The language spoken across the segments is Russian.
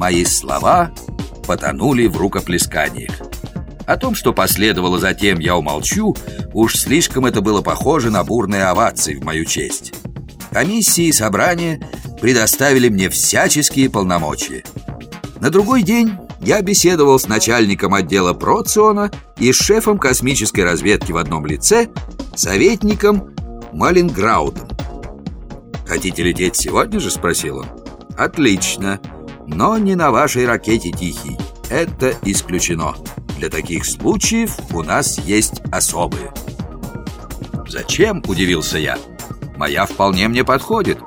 мои слова потонули в рукоплесканиях. О том, что последовало затем, я умолчу, уж слишком это было похоже на бурные овации в мою честь. Комиссии и собрания предоставили мне всяческие полномочия. На другой день я беседовал с начальником отдела Проциона и с шефом космической разведки в одном лице, советником Малинграудом. «Хотите лететь сегодня же?» – спросил он. «Отлично, но не на вашей ракете «Тихий». Это исключено. Для таких случаев у нас есть особые». «Зачем?» – удивился я. «Моя вполне мне подходит».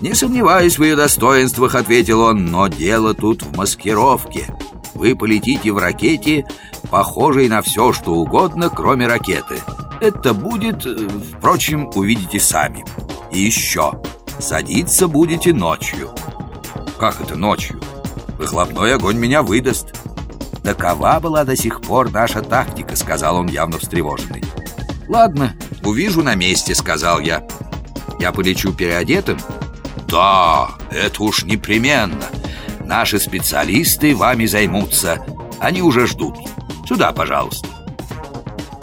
«Не сомневаюсь в ее достоинствах», — ответил он, «но дело тут в маскировке. Вы полетите в ракете, похожей на все, что угодно, кроме ракеты. Это будет, э, впрочем, увидите сами. И еще, садиться будете ночью». «Как это ночью? Выхлопной огонь меня выдаст». «Такова была до сих пор наша тактика», — сказал он явно встревоженный. «Ладно, увижу на месте», — сказал я. «Я полечу переодетым?» «Да, это уж непременно. Наши специалисты вами займутся. Они уже ждут. Сюда, пожалуйста».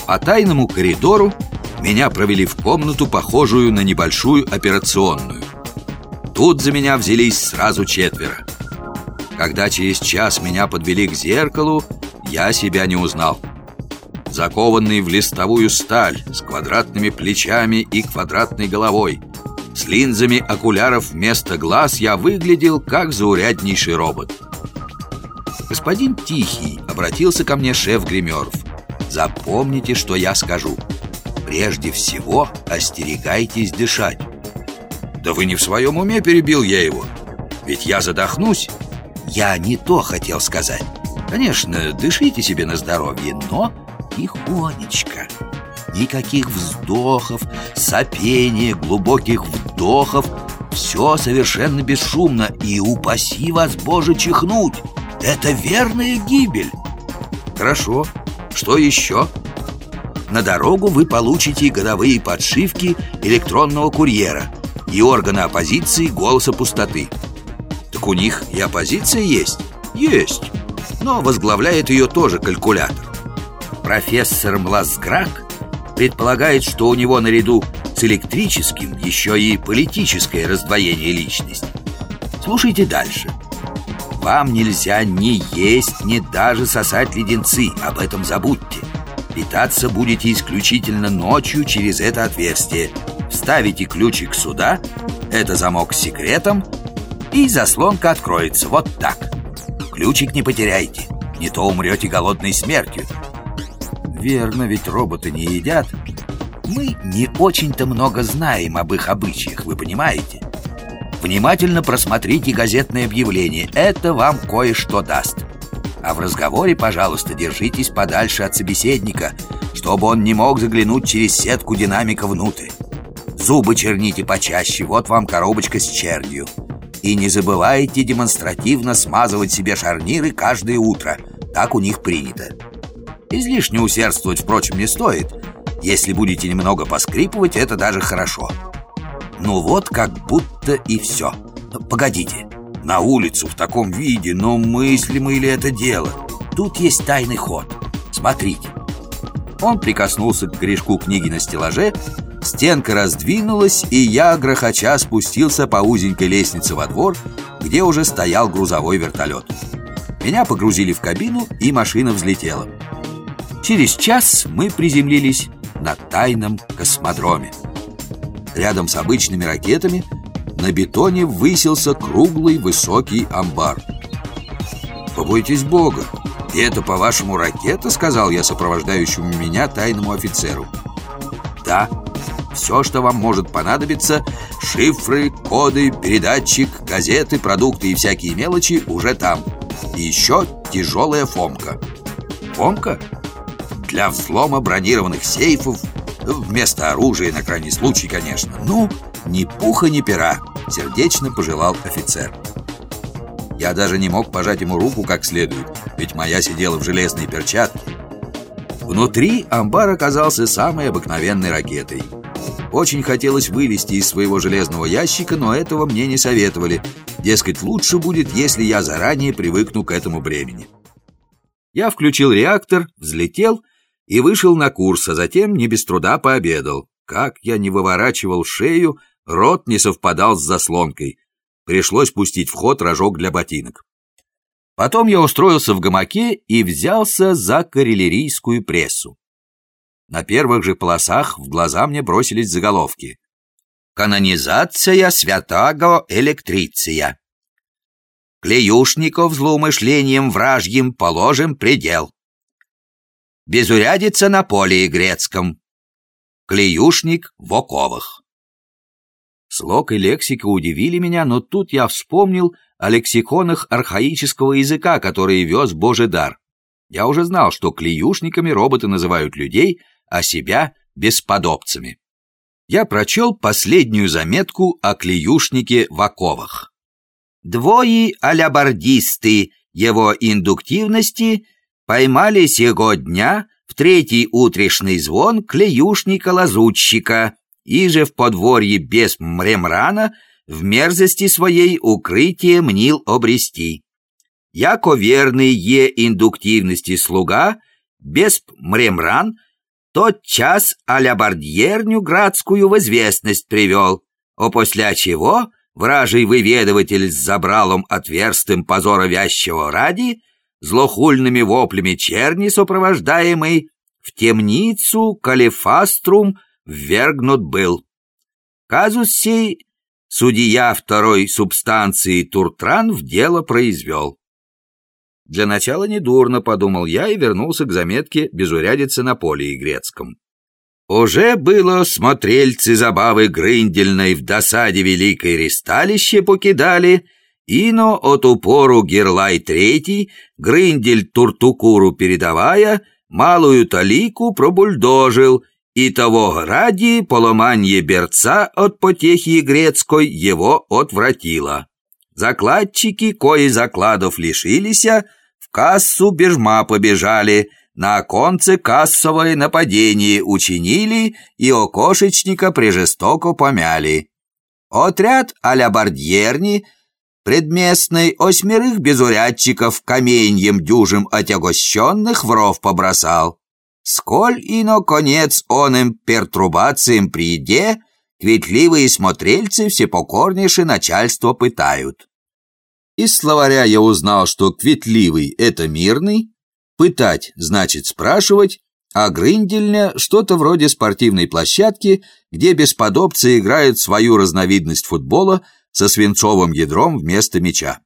По тайному коридору меня провели в комнату, похожую на небольшую операционную. Тут за меня взялись сразу четверо. Когда через час меня подвели к зеркалу, я себя не узнал. Закованный в листовую сталь, с квадратными плечами и квадратной головой – с линзами окуляров вместо глаз я выглядел как зауряднейший робот. «Господин Тихий», — обратился ко мне шеф гримеров, «запомните, что я скажу. Прежде всего остерегайтесь дышать». «Да вы не в своем уме», — перебил я его. «Ведь я задохнусь». «Я не то хотел сказать. Конечно, дышите себе на здоровье, но тихонечко». Никаких вздохов, сопения, глубоких вдохов Все совершенно бесшумно И упаси вас, Боже, чихнуть Это верная гибель Хорошо, что еще? На дорогу вы получите годовые подшивки электронного курьера И органы оппозиции голоса пустоты Так у них и оппозиция есть? Есть Но возглавляет ее тоже калькулятор Профессор Мласграк предполагает, что у него наряду с электрическим еще и политическое раздвоение личности. Слушайте дальше. Вам нельзя ни есть, ни даже сосать леденцы, об этом забудьте. Питаться будете исключительно ночью через это отверстие. Вставите ключик сюда, это замок с секретом, и заслонка откроется вот так. Ключик не потеряйте, не то умрете голодной смертью. Верно, ведь роботы не едят. Мы не очень-то много знаем об их обычаях, вы понимаете? Внимательно просмотрите газетное объявление, это вам кое-что даст. А в разговоре, пожалуйста, держитесь подальше от собеседника, чтобы он не мог заглянуть через сетку динамика внутрь. Зубы черните почаще, вот вам коробочка с чернью. И не забывайте демонстративно смазывать себе шарниры каждое утро. Так у них принято. Излишне усердствовать, впрочем, не стоит. Если будете немного поскрипывать, это даже хорошо. Ну вот, как будто и все. Погодите, на улицу в таком виде, но мыслимо ли это дело? Тут есть тайный ход. Смотрите. Он прикоснулся к корешку книги на стеллаже, стенка раздвинулась, и я, грохоча, спустился по узенькой лестнице во двор, где уже стоял грузовой вертолет. Меня погрузили в кабину, и машина взлетела. Через час мы приземлились на тайном космодроме. Рядом с обычными ракетами на бетоне высился круглый высокий амбар. «Побойтесь Бога! И это, по-вашему, ракета?» — сказал я сопровождающему меня тайному офицеру. «Да, все, что вам может понадобиться, шифры, коды, передатчик, газеты, продукты и всякие мелочи уже там. И еще тяжелая фомка». «Фомка?» для взлома бронированных сейфов Вместо оружия, на крайний случай, конечно Ну, ни пуха, ни пера Сердечно пожелал офицер Я даже не мог пожать ему руку как следует Ведь моя сидела в железной перчатке Внутри амбар оказался самой обыкновенной ракетой Очень хотелось вылезти из своего железного ящика, но этого мне не советовали. Дескать, лучше будет, если я заранее привыкну к этому бремени. Я включил реактор, взлетел и вышел на курс, а затем не без труда пообедал. Как я не выворачивал шею, рот не совпадал с заслонкой. Пришлось пустить в ход рожок для ботинок. Потом я устроился в гамаке и взялся за карелерийскую прессу. На первых же полосах в глаза мне бросились заголовки. «Канонизация святаго электриция». «Клеюшников злоумышлением вражьим положим предел». «Безурядица на поле грецком». «Клеюшник в оковах». Слог и лексика удивили меня, но тут я вспомнил о лексиконах архаического языка, которые вез Божий дар. Я уже знал, что клеюшниками роботы называют людей, а себя — бесподобцами. Я прочел последнюю заметку о клеюшнике в оковах. Двое алябардисты его индуктивности поймали сего дня в третий утрешный звон клеюшника-лазутчика, и же в подворье без мремрана в мерзости своей укрытие мнил обрести. Яко верный е индуктивности слуга, без мремран, тот час алябардьерню градскую в известность привел, а после чего вражий выведыватель с забралом отверстым позора вящего ради, злохульными воплями черни сопровождаемый, в темницу калифаструм ввергнут был. Казус сей судья второй субстанции Туртран в дело произвел. Для начала недурно, подумал я и вернулся к заметке безурядицы на поле игрецком. Уже было смотрельцы забавы грындельной в досаде великой ресталище покидали, ино от упору Герлай Третий, грындель Туртукуру передавая, малую талику пробульдожил — и того ради поломанье берца от потехи грецкой его отвратило. Закладчики, кои закладов лишилися, кассу бежма побежали, на оконце кассовое нападение учинили и окошечника прижестоко помяли. Отряд а-ля бардьерни предместный осьмерых безурядчиков каменьем дюжим отягощенных в ров побросал. Сколь ино конец оным пертурбациям приде, кветливые смотрельцы всепокорнейше начальство пытают. Из словаря я узнал, что кветливый — это мирный, пытать значит спрашивать, а грындельня — что-то вроде спортивной площадки, где бесподобцы играют свою разновидность футбола со свинцовым ядром вместо мяча.